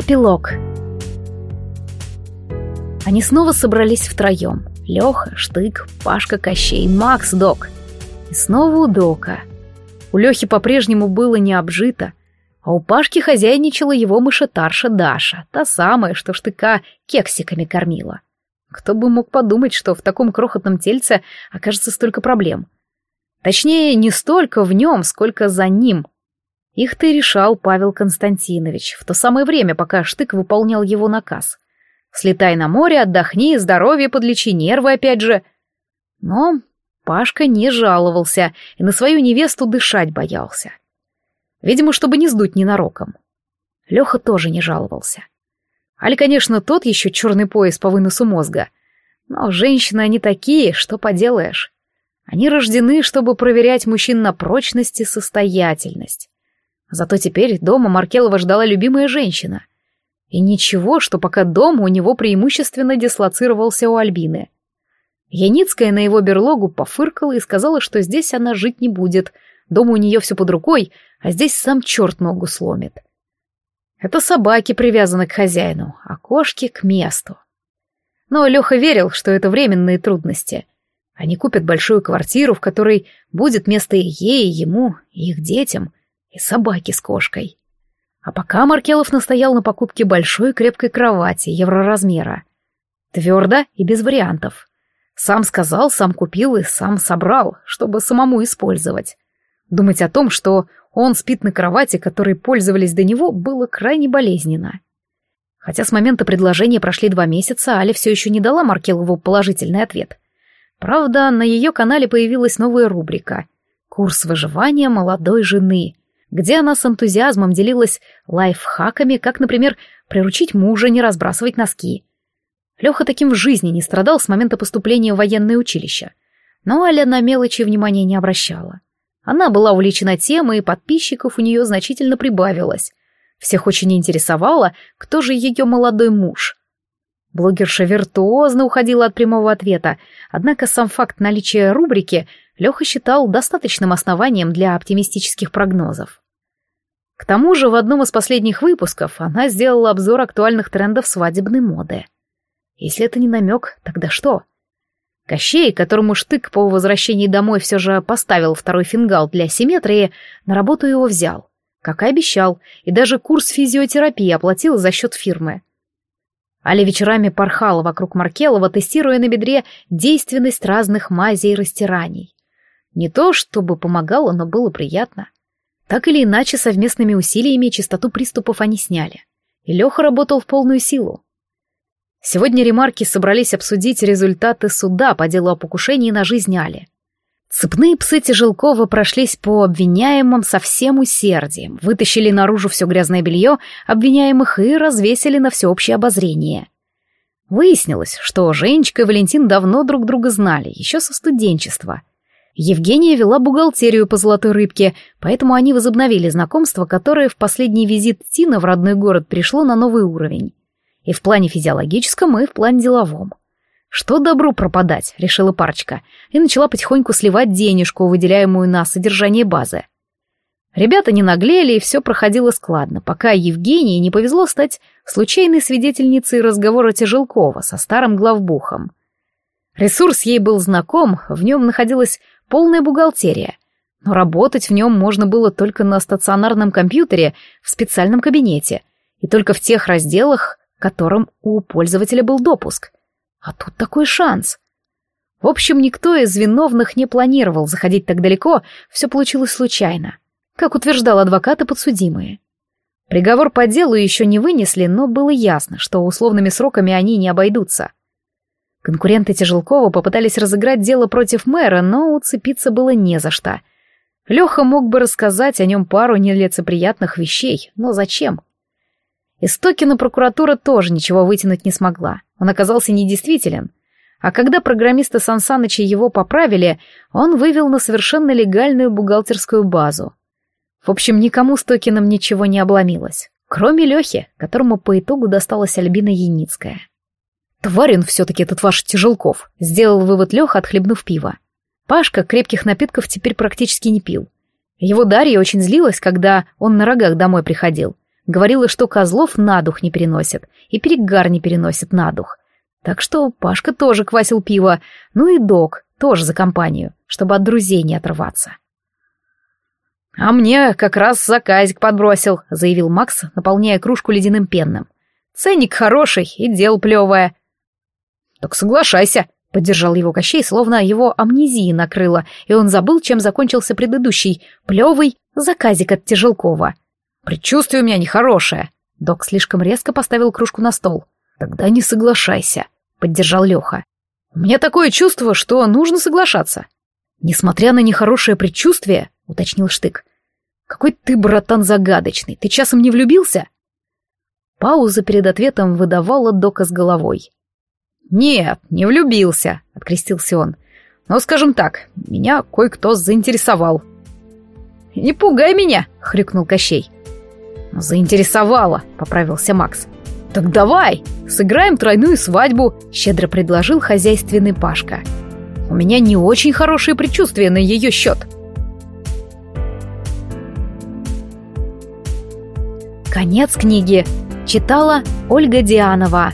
Эпилог. Они снова собрались втроем. Леха, Штык, Пашка, Кощей, Макс, Док. И снова у Дока. У Лехи по-прежнему было не обжито, а у Пашки хозяйничала его мышетарша Даша, та самая, что Штыка кексиками кормила. Кто бы мог подумать, что в таком крохотном тельце окажется столько проблем. Точнее, не столько в нем, сколько за ним. Их-то и решал Павел Константинович в то самое время, пока Штык выполнял его наказ. Слетай на море, отдохни, здоровье подлечи, нервы опять же. Но Пашка не жаловался и на свою невесту дышать боялся. Видимо, чтобы не сдуть ненароком. Леха тоже не жаловался. Али, конечно, тот еще черный пояс по выносу мозга. Но женщины они такие, что поделаешь. Они рождены, чтобы проверять мужчин на прочность и состоятельность. Зато теперь дома Маркелова ждала любимая женщина. И ничего, что пока дом у него преимущественно дислоцировался у Альбины. Яницкая на его берлогу пофыркала и сказала, что здесь она жить не будет. Дома у нее все под рукой, а здесь сам черт ногу сломит. Это собаки привязаны к хозяину, а кошки — к месту. Но Леха верил, что это временные трудности. Они купят большую квартиру, в которой будет место и ей, и ему, и их детям, и собаке с кошкой. А пока Маркелов настоял на покупке большой крепкой кровати евроразмера. Твердо и без вариантов. Сам сказал, сам купил и сам собрал, чтобы самому использовать. Думать о том, что он спит на кровати, которой пользовались до него, было крайне болезненно. Хотя с момента предложения прошли два месяца, Аля все еще не дала Маркелову положительный ответ. Правда, на ее канале появилась новая рубрика «Курс выживания молодой жены», где она с энтузиазмом делилась лайфхаками, как, например, приручить мужа не разбрасывать носки. Леха таким в жизни не страдал с момента поступления в военное училище. Но Аля на мелочи внимания не обращала. Она была увлечена темой, и подписчиков у нее значительно прибавилось. Всех очень интересовало, кто же ее молодой муж. Блогерша виртуозно уходила от прямого ответа, однако сам факт наличия рубрики Леха считал достаточным основанием для оптимистических прогнозов. К тому же в одном из последних выпусков она сделала обзор актуальных трендов свадебной моды. Если это не намек, тогда что? Кощей, которому штык по возвращении домой все же поставил второй фингал для симметрии, на работу его взял, как и обещал, и даже курс физиотерапии оплатил за счет фирмы. Аля вечерами порхала вокруг Маркелова, тестируя на бедре действенность разных мазей и растираний. Не то, чтобы помогало, но было приятно. Так или иначе, совместными усилиями частоту приступов они сняли. И Леха работал в полную силу. Сегодня ремарки собрались обсудить результаты суда по делу о покушении на жизнь Али. Цепные псы Тяжелкова прошлись по обвиняемым со всем усердием, вытащили наружу все грязное белье обвиняемых и развесили на всеобщее обозрение. Выяснилось, что Женечка и Валентин давно друг друга знали, еще со студенчества. Евгения вела бухгалтерию по «Золотой рыбке», поэтому они возобновили знакомство, которое в последний визит Тина в родной город пришло на новый уровень. И в плане физиологическом, и в плане деловом. Что добру пропадать, решила парочка, и начала потихоньку сливать денежку, выделяемую на содержание базы. Ребята не наглели, и все проходило складно, пока Евгении не повезло стать случайной свидетельницей разговора Тяжелкова со старым главбухом. Ресурс ей был знаком, в нем находилась полная бухгалтерия, но работать в нем можно было только на стационарном компьютере в специальном кабинете и только в тех разделах, которым у пользователя был допуск. А тут такой шанс. В общем, никто из виновных не планировал заходить так далеко, все получилось случайно, как утверждал адвокат и подсудимые. Приговор по делу еще не вынесли, но было ясно, что условными сроками они не обойдутся. Конкуренты Тяжелкова попытались разыграть дело против мэра, но уцепиться было не за что. Леха мог бы рассказать о нем пару нелицеприятных вещей, но зачем? Из Токина прокуратура тоже ничего вытянуть не смогла. Он оказался недействителен. А когда программисты Сансаныча его поправили, он вывел на совершенно легальную бухгалтерскую базу. В общем, никому с ничего не обломилось, кроме Лехи, которому по итогу досталась Альбина Яницкая. «Тварин все-таки этот ваш Тяжелков», — сделал вывод Леха, отхлебнув пиво. Пашка крепких напитков теперь практически не пил. Его Дарья очень злилась, когда он на рогах домой приходил. Говорила, что козлов на дух не переносит, и перегар не переносит на дух. Так что Пашка тоже квасил пиво, ну и док тоже за компанию, чтобы от друзей не отрываться. «А мне как раз заказик подбросил», — заявил Макс, наполняя кружку ледяным пенным. «Ценник хороший и дело плевое». «Так соглашайся», — поддержал его Кощей, словно его амнезии накрыло, и он забыл, чем закончился предыдущий, плевый заказик от Тяжелкова. «Предчувствие у меня нехорошее». Док слишком резко поставил кружку на стол. «Тогда не соглашайся», — поддержал Леха. «У меня такое чувство, что нужно соглашаться». «Несмотря на нехорошее предчувствие», — уточнил Штык. «Какой ты, братан, загадочный. Ты часом не влюбился?» Пауза перед ответом выдавала Дока с головой. «Нет, не влюбился», — открестился он. «Но, скажем так, меня кое-кто заинтересовал». «Не пугай меня!» — хрюкнул Кощей. «Заинтересовало», — поправился Макс. «Так давай, сыграем тройную свадьбу», — щедро предложил хозяйственный Пашка. «У меня не очень хорошие предчувствия на ее счет». Конец книги. Читала Ольга Дианова.